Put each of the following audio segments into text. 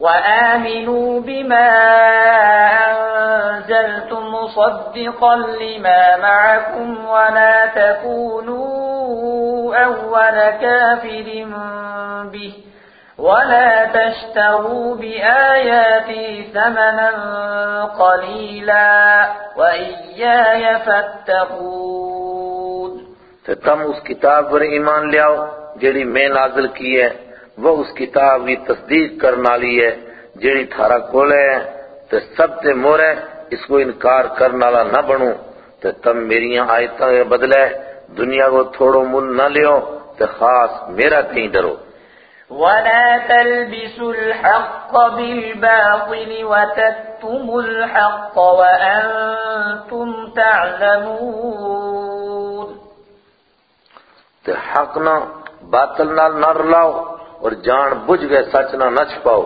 وآمنوا بما أنزلت مصدقا لما معكم ولا تكونوا أول كافر به ولا تشتروا بآياتي ثمنا قليلا وإياي فاتقون. تم اس کتاب پر ایمان لیاؤ جیڑی میں نازل کی ہے وہ اس کتاب کی تصدیق کرنا لی ہے جیڑی تھارا کولے ہے تو سب تے مورے اس کو انکار کرنا لا نہ بنو تو تم میریاں آیتاں کے بدلے دنیا کو تھوڑو مل نہ لیو تو خاص میرا کہیں ڈرو۔ ولا تلبسوا الحق بالباطل وتكتموا الحق وأنتم تعلمون۔ تے حق نہ باطل نال نہ رلاؤ۔ اور جان بجھ گئے سچ نہ نہ چھپاؤ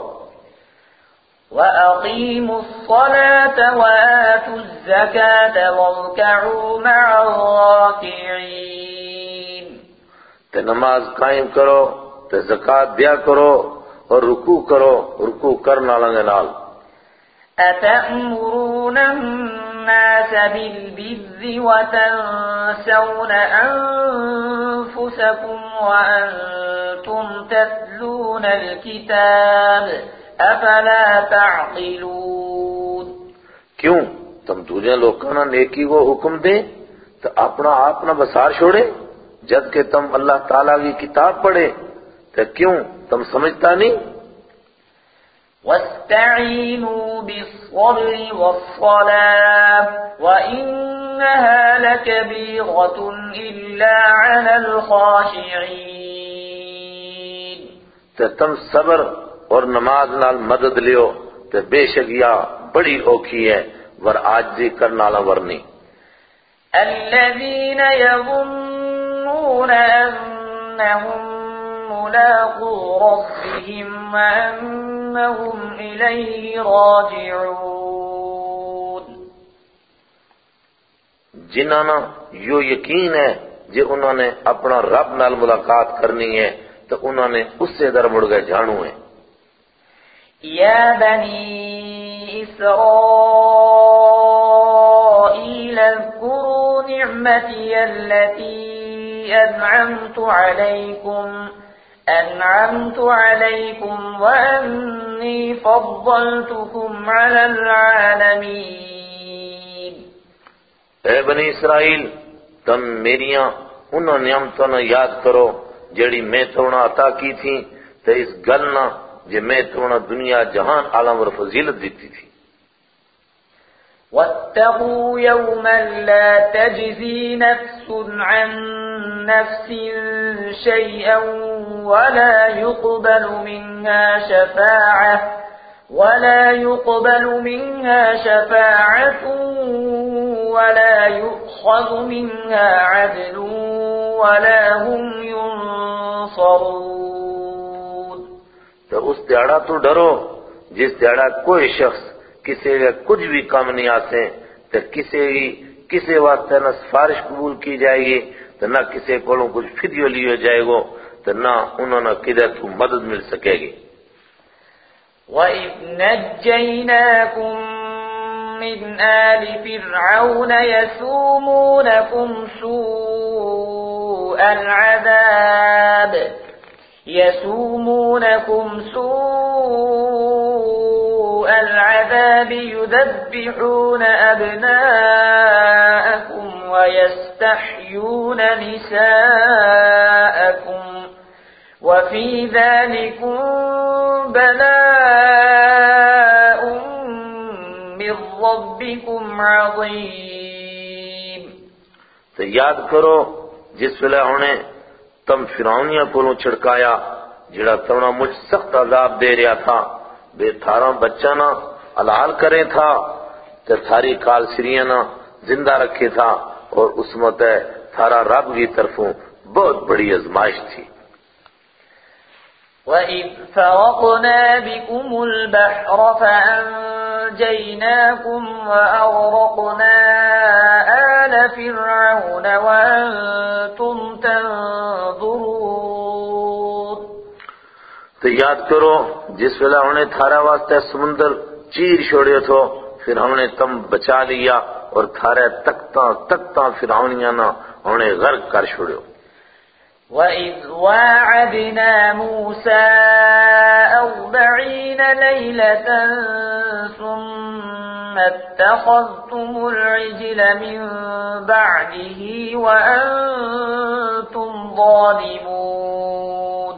وَأَقِيمُوا الصَّلَاةَ وَآتُوا الزَّكَاةَ وَارْكَعُوا مَعَ الرَّاكِعِينَ۔ تے نماز قائم کرو تے زکات دیا کرو اور رکوع کرو رکوع کرنا لنگے نال۔ أَتَأْمُرُونَ النَّاسَ بِالْبِرِّ وَتَنْسَوْنَ أَنفُسَكُمْ وَأَنْتُمْ تَتْلُونَ الْكِتَابَ أَفَلَا تَعْقِلُونَ کیوں؟ تم دوجہ لوکانا نیکی کو حکم دے تو اپنا اپنا بسار چھوڑے، جبکہ تم اللہ تعالیٰ کی کتاب پڑھے تو کیوں؟ تم سمجھتا نہیں؟ واستعينوا بالصبر والصلاة وإنها لكبيرة إلا على الخاشعين تم صبر اور نماز نال مدد لیو تو بے شک یا بڑی اوکھی ہے ور آجزی کرنا لا ورنی الذين يظنون أنهم ملاقو ربهم وأنهم إليه راجعون۔ جنہاں نا یو یقین ہے جے انہوں نے اپنا رب نال ملاقات کرنی ہے تو انہوں نے اس سے در مڑ گئے جانو ہے يا بني إسرائيل اذكروا نعمتي التي أنعمت عليكم أنعمت عليكم وأني فضلتكم على العالمين. اے بنی اسرائیل تم میریاں انہوں نعمتوں نے یاد کرو جڑی میں تونا عطا کی تھی تو اس گل نہ جے میں تونا دنیا جہان عالم اور فضیلت دیتی تھی۔ واتقوا يوما لا تجزي نفس عن نفس شيئا ولا يقبل منها شفاعة ولا يقبل منها شفاعة ولا يؤخذ منها عدل ولا هم ينصرون تو اس دیڑا تو ڈرو، جس دیڑا کوئی شخص کسی کا کچھ بھی کام نہیں آتے، تو کسی کسی واسطے نہ سفارش قبول کی جائے گی، تو نہ کسی کو کچھ فدیو لیے جائے گو۔ تو نہ انہوں نے کدھر تو مدد مل سکے گی وَإِذْ نَجَّيْنَاكُمْ مِنْ آلِ فِرْعَوْنَ يَسُومُونَكُمْ سُوءَ الْعَذَابِ. يَسُومُونَكُمْ سُوءَ الْعَذَابِ يُذَبِّحُونَ أَبْنَاءَكُمْ وَيَسْتَحْيُونَ نِسَاءَكُمْ. وَفِي ذَلِكُمْ بَلَاءٌ مِّن رَّبِّكُمْ عَظِيمٌ. تو یاد کرو، جس ویلے انہیں تم فرعونیاں کو چھڑکایا، جڑا تونا مجھ سخت عذاب دے رہا تھا، بے تھارا بچہ نہ الحال کرے تھا تو تھاری کال سریاں نہ زندہ رکھے تھا، اور اس مت تھارا رب کی طرفوں بہت بڑی ازمائش تھی۔ وَإِذْ فَرَقْنَا بِكُمُ الْبَحْرَ فَأَنْجَيْنَاكُمْ وَأَغْرَقْنَا آلَ فِرْعَوْنَ وَأَنْتُمْ تَنْظُرُونَ تو یاد کرو، جس ویلے انہیں تھارا واسطے سمندر چیر چھوڑے تھو، پھر ہم نے تم بچا لیا اور تھارے تکتا تکتا فرعونیاں نہ انہیں غرق کر چھوڑے وَإِذْ وَاعَدْنَا مُوسَىٰ أَرْبَعِينَ لَيْلَةً ثُمَّ اتَّخَذْتُمُ الْعِجْلَ مِن بَعْدِهِ وَأَنْتُمْ ظَالِمُونَ.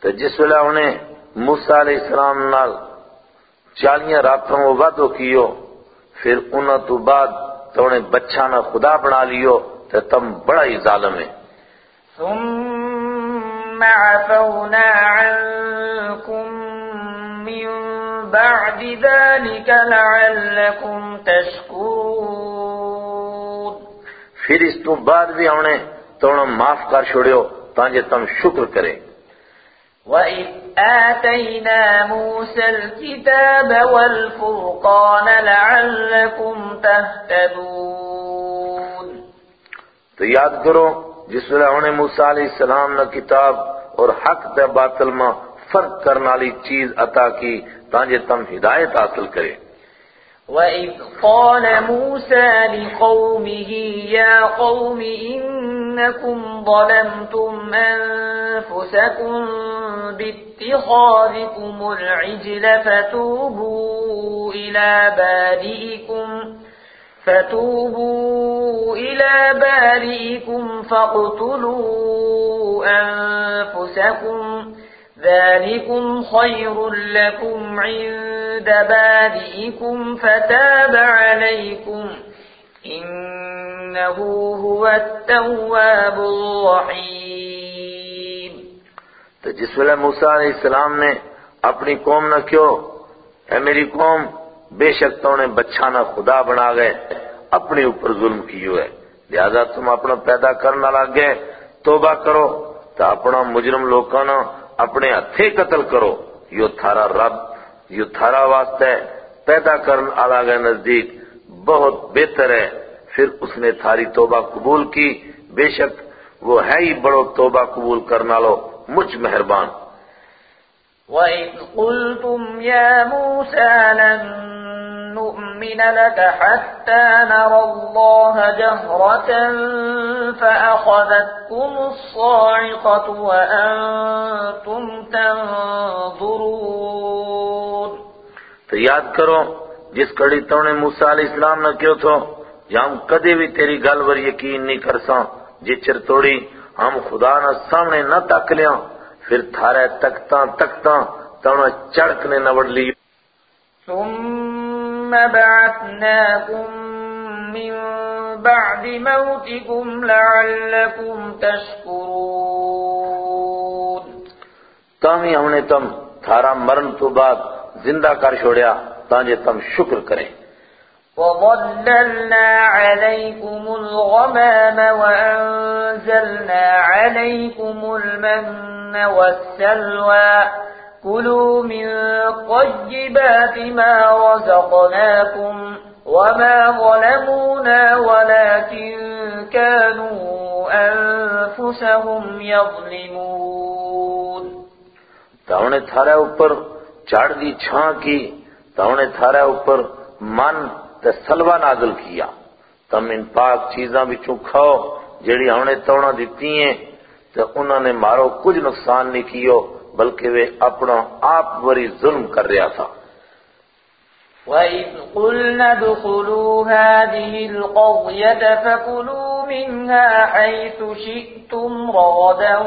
تو جس ویلے انہیں موسیٰ علیہ السلام نال چالیاں راتوں وہ وعدو کیو پھر انہوں تو بعد تو انہیں بچہ خدا بنا لیو تو تم بڑا ہی ظالم ہے ثم عفونا عنكم من بعد ذلك لعلكم تشكرون۔ پھر اس تو بعد بھی انہیں تو انہوں معاف کر چھوڑیو تانجے تم شکر کریں۔ وَإِذْ آتَيْنَا مُوسَى الْكِتَابَ وَالْفُرْقَانَ لَعَلَّكُمْ تَهْتَدُونَ۔ تو یاد کرو جس ویلے انہیں موسیٰ علیہ السلام نے کتاب اور حق تے باطل میں فرق کرنے والی چیز عطا کی تاکہ تم ہدایت حاصل کرے۔ وَإِذْ قَالَ مُوسَى لِقَوْمِهِ يَا قَوْمِ إِنَّكُمْ ظَلَمْتُمْ أَنفُسَكُمْ بِاتِّخَاذِكُمُ الْعِجْلَ فَتُوبُوا إِلَى بَارِئِكُمْ فتوبوا إلى بارئكم فاقتلوا أنفسكم. ذلكم خير لكم عند بارئكم. فتاب عليكم. إنه هو التواب الرحيم. تو جس ویلے موسیٰ علیہ السلام نے اپنی قوم نہ کیوں اے میری قوم بے شک تو انہیں بچھانا خدا بنا گئے، اپنے اوپر ظلم کیو ہے؟ لہذا تم اپنا پیدا کرنا لگ گئے توبہ کرو تو اپنا مجرم لوکانا اپنے ہتھے قتل کرو۔ یو تھارا رب، یو تھارا واسطہ پیدا کرنا لگ گئے نزدیک، بہت بہتر ہے۔ پھر اس نے تھاری توبہ قبول کی۔ بے شک وہ ہے ہی بڑو توبہ قبول کرنا لو مجھ مہربان۔ وَإِذْ قُلْتُمْ يَا مُوسَى لَن نُؤْمِنَ لَكَ حَتَّى نَرَى اللَّهَ جَهْرَةً فَأَخَذَتْكُمُ الصَّاعِقَةُ وَأَنْتُمْ تَنظُرُونَ. تو یاد کرو جس کڑی تو نے موسیٰ علیہ السلام نہ کیوں تھو یا ہم کدے بھی تیری گل ور یقین نہیں کرساں جی چر توڑی ہم خدا نہ سامنے نہ تک لیاں پھر تھارے تکتا تکتا تونا چڑکنے نوڑ لی ثم بعثناكم من بعد موتكم لعلكم تشكرون. تاہی ہم نے تم تھارا مرن تو بعد زندہ کر چھوڑیا تانجے تم شکر کریں وظللنا عليكم الغمام وأنزلنا عليكم المن والسلوى كلوا من طيبات ما رزقناكم وما ظلمونا ولكن كانوا أنفسهم يظلمون. تو انہیں تھارے اوپر چاڑ دی چھاں کی تو انہیں تھارے اوپر من تے سلوہ نازل کیا۔ تم ان پاک چیزاں بھی کھاؤ، جیڑی ہم نے توڑا دیتی ہیں تو انہوں نے مارو کچھ نقصان نہیں کیو۔ بلکہ وہ اپنا آپ وری ظلم کر رہا تھا۔ وَإِذْ قُلْنَا ادْخُلُوا هَٰذِهِ الْقَرْيَةَ فَكُلُوا مِنْهَا حَيْثُ شِئْتُمْ رَغَدًا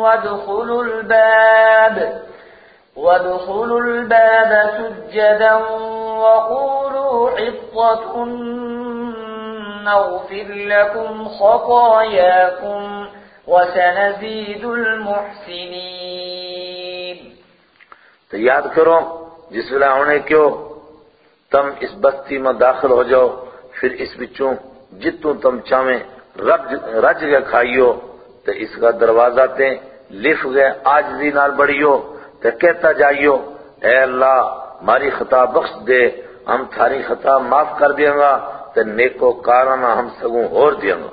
وَادْخُلُوا الْبَابَ وَادْخُلُوا الْبَابَ سُجَّدًا وَقُولُوا حِطَّةٌ نَّغْفِرْ لَكُمْ خَطَايَاكُمْ وَسَنَزِيدُ الْمُحْسِنِينَ۔ تو یاد کرو، جس ویلے ہونے کیوں، تم اس بستی میں داخل ہو جاؤ، پھر اس بچوں جتوں تم چاہیں رج گئے کھائیو تو اس کا دروازہ تے لف گئے آجزی نال بڑھیو تو کہتا جائیو، اے اللہ، ماری خطا بخش دے، ہم تھاری خطا معاف کر دیاں گا تو نیکو کارانہ ہم سگوں اور دیاں گا۔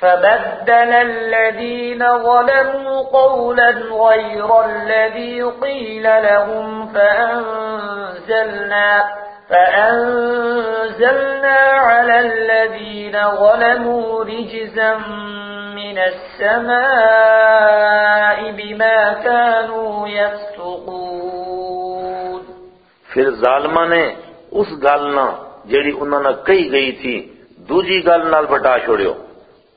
فبدل الذين ظلموا قولا غير الذي قيل لهم فأنزلنا, فأنزلنا على الذين ظلموا رجزا من السماء بما كانوا يفسقون. پھر ظالمہ نے اس گالنا جیڑی انہوں نے کہی گئی تھی دوجی گال نال بٹا چھوڑیو۔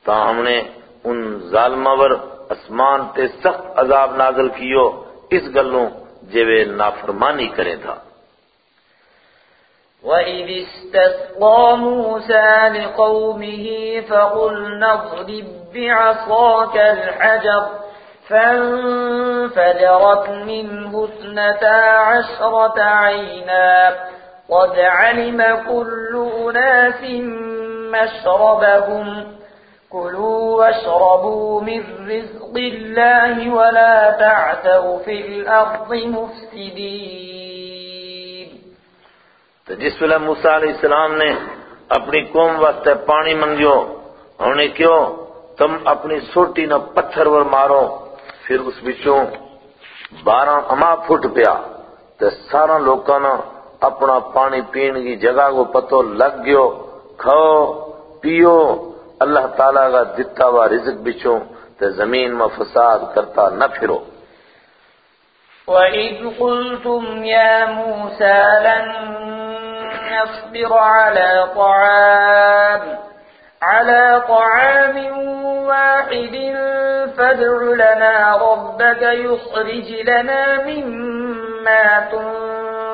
تا ہم نے ان ظالمہ ور اسمان تے سخت عذاب نازل کیو، اس گلوں جے نافرمانی کریں تھا۔ وَإِذِ اسْتَسْقَى مُوسَى لِقَوْمِهِ فَقُلْنَا اضْرِب بِّعَصَاكَ الْحَجَرَ فَانفَجَرَتْ مِنْهُ اثْنَتَا عَشْرَةَ عَيْنًا قَدْ عَلِمَ كُلُّ أُنَاسٍ مَّشْرَبَهُمْ كلوا واشربوا من رزق الله ولا تعثوا في الأرض مفسدين تو جس ویلے موسیٰ علیہ السلام نے اپنی قوم واسطے پانی منگیو انہیں کیوں تم اپنی سوٹی نہ پتھر ور مارو، پھر اس بچوں بارہ اما پھٹ پیا۔ تو سارا لوکاں نہ اپنا پانی پین کی جگہ کو پتو لگ گیو، کھاؤ، پیو اللہ تعالیٰ کا دتا ہوا رزق بچوں تے زمین میں فساد کرتا نہ پھرو۔ وَإِذْ قُلْتُمْ يَا مُوسَى لَن نَصْبِرَ عَلَى طَعَامٍ على طعام واحد فادع لنا ربك يخرج لنا مما تنبت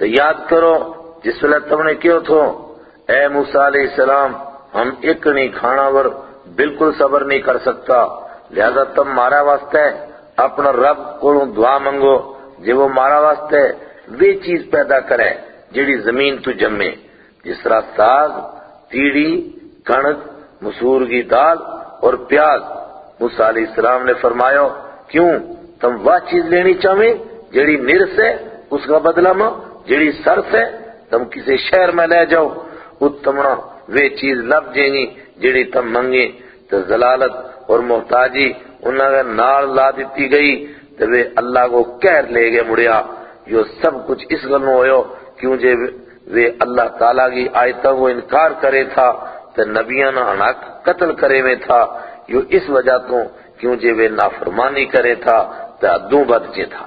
تو یاد کرو، جس وقت تم نے کیوں تھو؟ اے موسیٰ علیہ السلام، ہم ایک نہیں کھانا ور بالکل صبر نہیں کر سکتا۔ لہذا تم مارا واسطے اپنا رب کو دعا منگو جب وہ مارا واسطے وہ چیز پیدا کرے جڑی زمین تو جمے۔ جس طرح ساگ تیڑی کنک مسور کی دال اور پیاز۔ موسیٰ علیہ السلام نے فرمایا، کیوں؟ تم وہ چیز لینی چاہیں جڑی نر سے اس کا بدلہ ماں جڑی سرف ہے، تم کسی شہر میں لے جاؤ۔ اتمنا وہ چیز لب جائیں گی جڑی تم منگے۔ تو زلالت اور محتاجی انہوں نے نار لا دیتی گئی۔ تو وہ اللہ کو کہر لے گئے مڑیا۔ یہ سب کچھ اس گلوں ہوئے کیوں جے وہ اللہ تعالیٰ کی آیتوں کو انکار کرے تھا۔ تو نبیان انک قتل کرے میں تھا۔ یہ اس وجہ تو کیوں جے وہ نافرمانی کرے تھا۔ تو ادوں بد جے تھا۔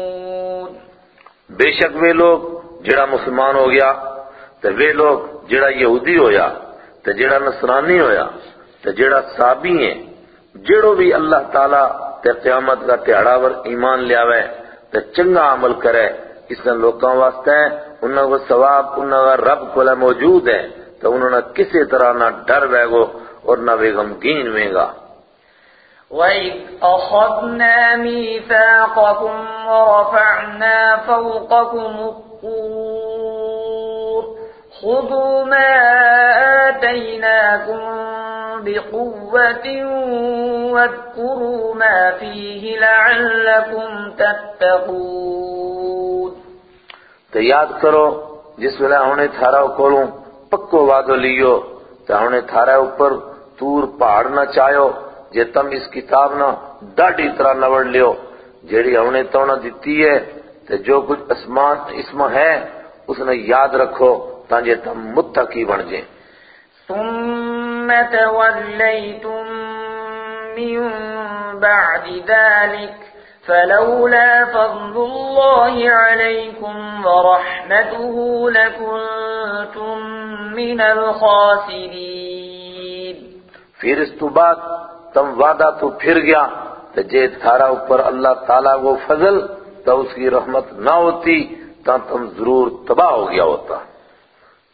بے شک وہ لوگ جڑا مسلمان ہو گیا تو وہ لوگ جڑا یہودی ہویا تو جڑا نصرانی ہویا تو جڑا صابی ہیں، جڑو بھی اللہ تعالیٰ تے قیامت کا تہاڑا ور ایمان لیاوے تو چنگا عمل کرے، اس نے لوکاں واسطے انہوں کو ثواب انہوں کا رب کو موجود ہے۔ تو انہوں نے کسی طرح نہ ڈر بے گو اور نہ وہ غمگین ہوئے گا۔ وَإِذْ أَخَذْنَا مِيثَاقَكُمْ وَرَفَعْنَا فَوْقَكُمُ الطُّورَ خذوا ما آتيناكم بقوة واذكروا ما فيه لعلكم تتقون تو یاد کرو، جس ویلے ہونے تھارا کولوں پکو وعدو لیو، تو ہونے تھارا اوپر تور پہاڑ نہ چاہو جے تم اس کتاب نہ ڈاڈی طرح نوڑ لیو جیڑی ہونے تو نہ دیتی ہے تو جو کچھ اسمان اسم ہے اس نے یاد رکھو تانجے تم متقی بن جائیں۔ ثم توليتم من بعد ذلك فلولا فضل الله عليكم ورحمته لكنتم من الخاسرين۔ پھر اس تو بعد تم وعدہ تو پھر گیا تو جے تھارا اوپر اللہ تعالیٰ وہ فضل تو اس کی رحمت نہ ہوتی تو تم ضرور تباہ ہو گیا ہوتا۔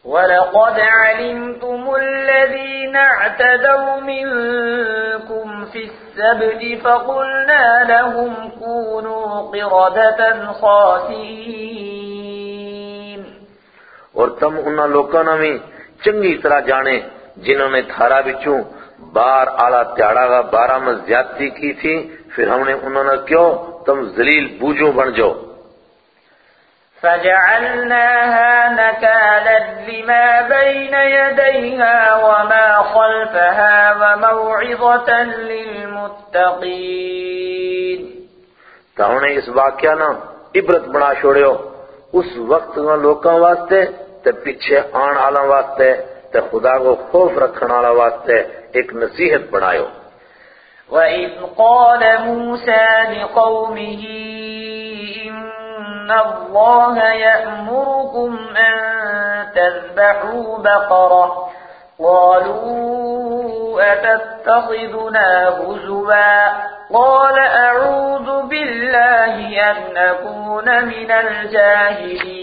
وَلَقَدْ عَلِمْتُمُ الَّذِينَ اعْتَدَوْا مِنْكُمْ فِي السَّبْتِ فَقُلْنَا لَهُمْ كُونُوا قِرَدَةً خَاسِئِينَ۔ اور تم انہاں لوکاں بھی چنگی طرح جانے جنہوں نے تھارا بچوں بار آلہ تیاڑا گا بارہ میں زیادتی کی تھی پھر ہم نے انہوں نے کیوں؟ تم ذلیل بوجھوں بن جو فجعلناها نكالا لما بين يديها وما خلفها وموعظة للمتقين۔ تو انہیں اس واقعہ نا عبرت بنا چھوڑیو اس وقت لوکاں واسطے تے پیچھے آن آلا واسطے۔ تے خدا کو خوف رکھن آلا واسطے ایک نصیحت بنایو وَإِذْ قَالَ مُوسَى لِقَوْمِهِ إِنَّ اللَّهَ يَأْمُرُكُمْ أَن تَذْبَحُوا بَقَرَةً قَالُوا أَتَتَّخِذُنَا هُزُوًا قَالَ أَعُوذُ بِاللَّهِ أَنْ أَكُونَ مِنَ الْجَاهِلِينَ۔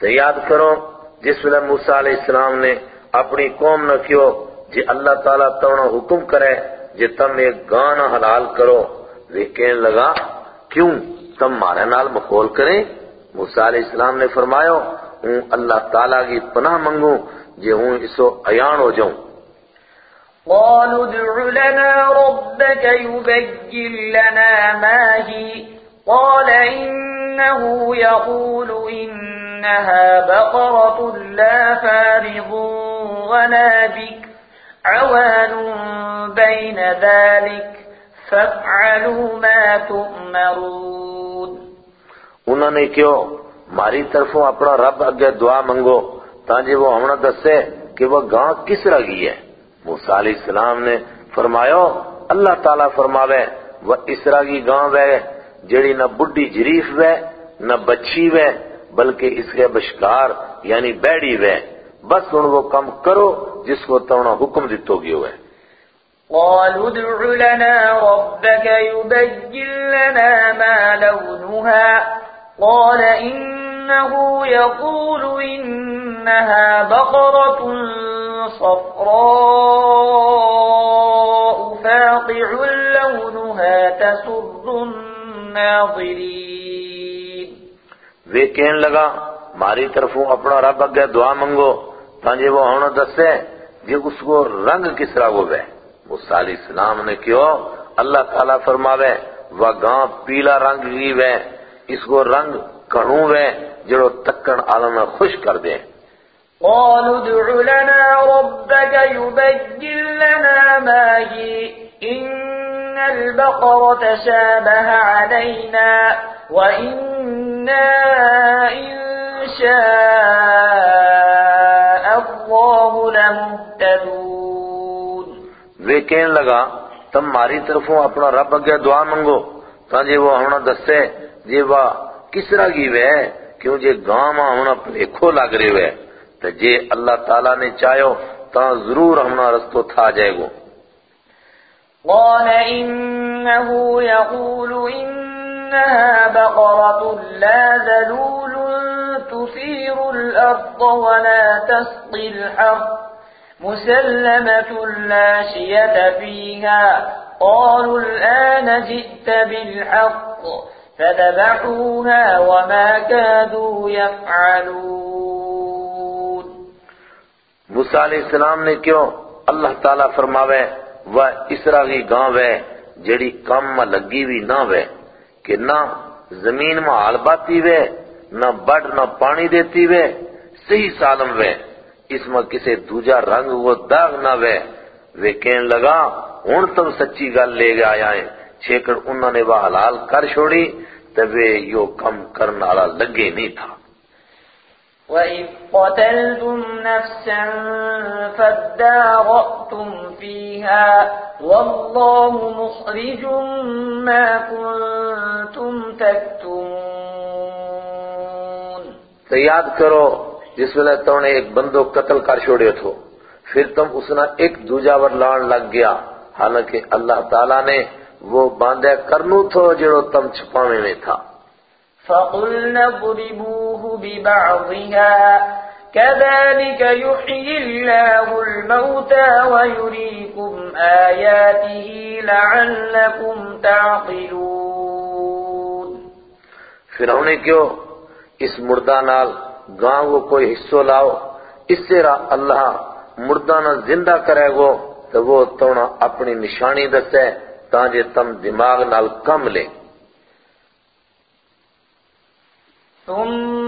تو یاد کرو جس ویلے موسیٰ علیہ السلام نے اپنی قوم نہ کیو جی اللہ تعالیٰ تونا حکم کرے جی تم ایک گانا حلال کرو۔ وہ کہنے لگا، کیوں؟ تم مارے نال مخول کریں۔ موسیٰ علیہ السلام نے فرمایا، ہوں اللہ تعالیٰ کی پناہ منگوں جی ہوں اسو ایان ہو جاؤں۔ قالوا ادع لنا ربك يبين لنا ما هي۔ قال إنه يقول إن إنها بقرة لا فارض ولا بك. عوان بين ذلك. فافعلوا ما تؤمرون. انہوں نے کیوں ماری طرفوں اپنا رب اگے دعا منگو، تاکہ وہ ہمنا دسے کہ وہ گاں کس رگی ہے. موسیٰ علیہ السلام نے فرمایا، اللہ تعالیٰ فرماوے، وہ اسرا کی گاں وے، جڑی نہ بڈی جریف وے، نہ بچی وے بلکہ اس کے بشکار یعنی بیڑی وے۔ بس ان وہ کم کرو جس کو تونا حکم دیتو گی ہوئے۔ قالوا ادع لنا ربك يبين لنا ما لونها۔ قال إنه يقول إنها بقرة صفراء فاقع لونها تسر الناظرين۔ وہ کہنے لگا، ماری طرفوں اپنا رب اگے دعا منگو تانجے وہ ہونا دسے جی اس کو رنگ کس طرح وہ بے موسیٰ علیہ السلام نے کیوں اللہ تعالیٰ فرماوے وہ گاں پیلا رنگ ہی وے، اس کو رنگ کڑوں وے، جڑو تکن عالم خوش کر دے۔ قالوا ادع لنا ربك يبين لنا ما هي، إن البقرة شابه علينا وإنا إن شاء الله لمهتدون وہ کہنے لگا تم ماری طرفوں اپنا رب اگے دعا منگو تاکہ وہ ہونا دسے جی وہ کس طرح کی وے؟ کیوں جے گاں ماں ہونا پلیکھو لگ رہے وے؟ تو جے اللہ تعالیٰ نے چاہو تا ضرور ہمنا رستو تھا جائے گو۔ قال إنه يقول إنها بقرة لا ذلول تثير الأرض ولا تسقي الحرث مسلمة لا شية فيها قالوا الآن جئت بالحق فذبحوها وما كادوا يفعلون موسیٰ علیہ السلام نے کیوں اللہ تعالیٰ فرماوے، وہ اسرا کی گاں وے جڑی کم میں لگی بھی نہ وے؟ کہ نہ زمین میں حال باتی وے، نہ بڑ نہ پانی دیتی وے، صحیح سالم وے۔ اس میں کسے دوجا رنگ وہ داغ نہ وے۔ وے کہن لگا، ہن تم سچی گل لے کے آیا ہے چھیکڑ انہوں نے وہ حلال کر چھوڑی تو وے یو کم کرنا والا لگے نہیں تھا۔ وَإِذْ قَتَلْتُمْ نَفْسًا فَادَّارَأْتُمْ فِيهَا وَاللَّهُ مُخْرِجٌ مَا كُنْتُمْ تَكْتُمُونَ تو یاد کرو جس ویلے تو نے ایک بندو قتل کر چھوڑے تھو پھر تم اسنا ایک دوجاور لان لگ گیا۔ حالانکہ اللہ تعالیٰ نے وہ باندھے کرنو تھو جڑو تم چھپاوے میں تھا۔ فَقُلْنَا اضْرِبُوهُ بِبَعْضِهَا. كَذَلِكَ يُحْيِي اللَّهُ الْمَوْتَى وَيُرِيكُمْ آيَاتِهِ لَعَلَّكُمْ تَعْقِلُونَ. فرعون نے کیوں اس مردہ نال گاں کو کوئی حصہ لاؤ اس سے اللہ مردہ نہ زندہ کرے گو تو وہ تونا اپنی نشانی دسے تانجے تم دماغ نال کم لے۔ ثم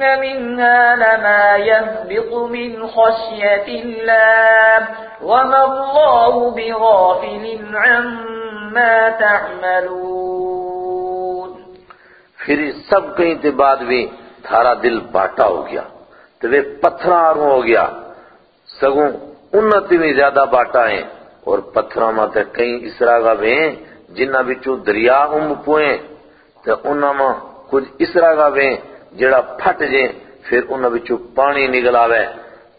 منها لما يهبط من خشية الله وما الله بغافل عما تعملون پھر اس سب کہیں تے بعد بھی تھارا دل باٹا ہو گیا تو وہ پتھراروں ہو گیا۔ سگوں انتی میں زیادہ باٹا ہیں اور پتھروں میں تے کہیں اسرا گا وے جنہ بچوں دریا ام پوئیں تے انہاں میں کچھ اسرا گا وے جڑا پھٹ جے، پھر انہاں بچوں پانی نکل آوے۔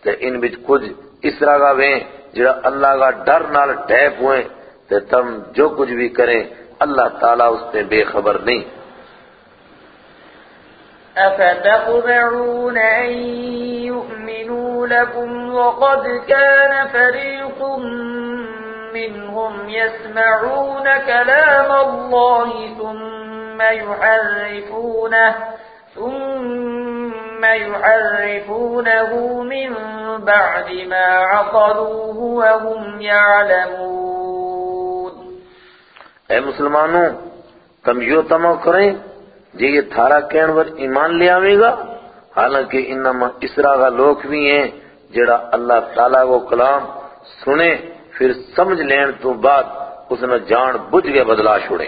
تے ان بچ کچھ اسرا گا وے جڑا اللہ کا ڈر نال ٹیپ ہوئے۔ تے تم جو کچھ بھی کریں، اللہ تعالیٰ اس سے بے خبر نہیں۔ أفتطمعون أن يؤمنوا لكم وقد كان فريق منهم يسمعون كلام الله ثم يحرفونه ثم يحرفونه من بعد ما عقلوه وهم يعلمون اے مسلمانوں، تم یو تمو کریں جی یہ تھارا کہن ور ایمان لے آوے گا؟ حالانکہ انما اسرا کا لوگ بھی ہیں، جڑا اللہ تعالیٰ کو کلام سنے، پھر سمجھ لین تو بعد اس نے جان بجھ کے بدلا چھوڑے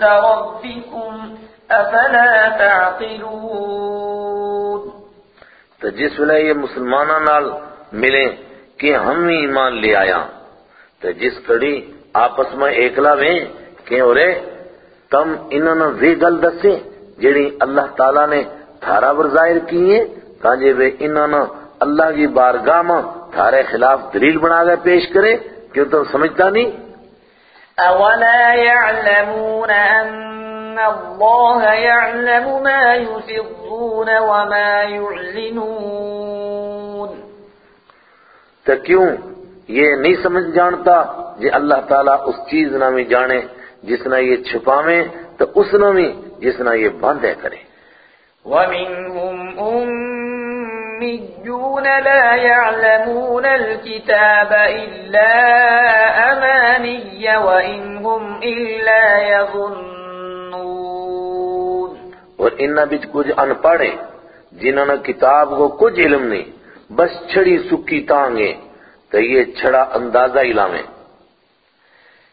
عند ربكم أفلا تعقلون؟ تو جس ویلے یہ مسلمانہ نال ملے کہ ہم ہی ایمان لے آیا، تو جس کڑی آپس میں ایکلا ویں کہ اورے تم انہوں نے وی گل دسے جڑی اللہ تعالیٰ نے تھارا پر ظاہر کی ہے تانجے وہ انہوں نے اللہ کی بارگاہ میں تھارے خلاف دلیل بنا کے پیش کرے، کیوں تم سمجھتا نہیں؟ أولا يعلمون أن الله يعلم ما يسرون وما يعلنون تو کیوں یہ نہیں سمجھ جانتا جی اللہ تعالیٰ اس چیز نہ بھی جانے جس نہ یہ چھپاویں تو اس نہ بھی جس نہ یہ باندھے کرے۔ ومنهم أميون لا يعلمون الكتاب إلا أماني وإن هم إلا يظنون. اور انہاں بچ کچھ ان پڑھے جنہوں نے کتاب کو کچھ علم نہیں بس چھڑی سکی تانگے تو یہ چھڑا اندازہ علامیں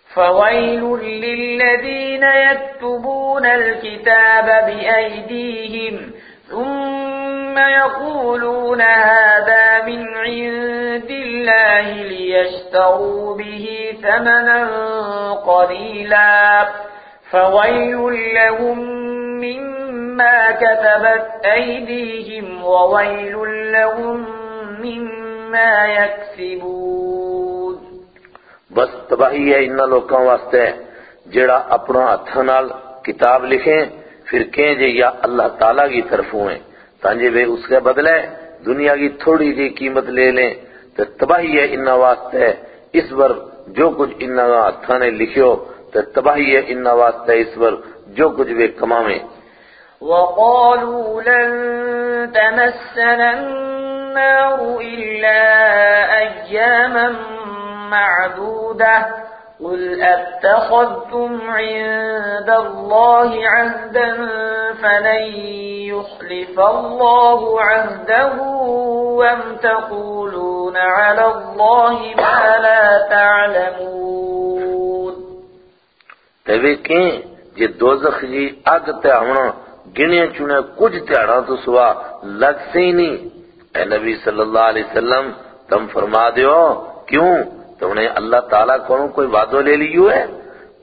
فويل للذين يكتبون الكتاب بأيديهم ثم يقولون هذا من عند الله ليشتروا به ثمنا قليلا فويل لهم مما كتبت أيديهم وويل لهم مما يكسبون. بس تباہی ہے انہا لوکاں واسطے جڑا اپنا ہتھاں نال کتاب لکھیں، پھر کہیں جے یا اللہ تعالیٰ کی طرف ہوئیں۔ تانجے وہ اس کے بدلے دنیا کی تھوڑی جی قیمت لے لیں تو تباہی ہے انہا واسطے۔ اس بر جو کچھ انہا ہتھاں نے لکھیو تو تباہی ہے انہا واسطے اس بر جو کچھ وہ کمامیں وقالوا لن تمسنا النار إلا أياما معدودة۔ قل أتخذتم عند الله عهدا فلن يخلف الله عهده وام تقولون على الله ما لا تعلمون تے کہیں دوزخ جی اگ تے ہونا گنے کچھ تیڑا تو سوا لگ سے ہی نہیں اے نبی صلی اللہ علیہ وسلم تم فرما دیو کیوں؟ تم نے اللہ تعالیٰ کو کوئی وعدہ لے لیو ہے؟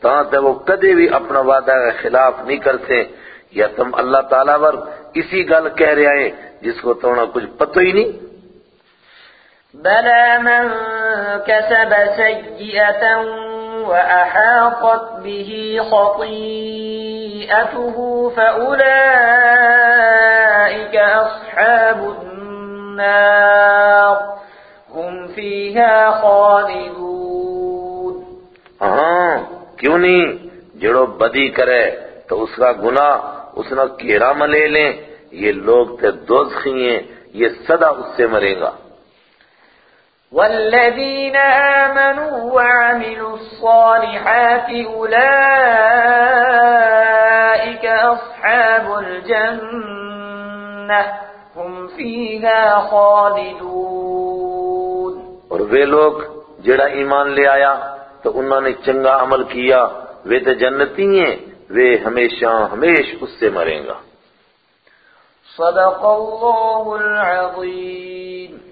تاں تے وہ کدے بھی اپنا وعدہ کے خلاف نہیں کرتے، یا تم اللہ تعالیٰ پر اسی گل کہہ رہے ہیں جس کو تم نے کچھ پتہ ہی نہیں؟ بلى من كسب سيئة وأحاطت به خطيئته فأولئك کیوں نہیں؟ جڑو بدی کرے تو اس کا گناہ اس نے کیڑا ملے لیں۔ یہ لوگ تے دوزخی ہیں یہ صدا اس سے مرے گا۔ والذين آمنوا وعملوا الصالحات أولئك أصحاب الجنة هم فيها خالدون۔ اور وہ لوگ جڑا ایمان لے آیا تو انہوں نے چنگا عمل کیا۔ وہ تو جنتی ہیں، وہ ہمیشہ، ہمیش اس سے مریں گا۔ صدق اللہ العظیم۔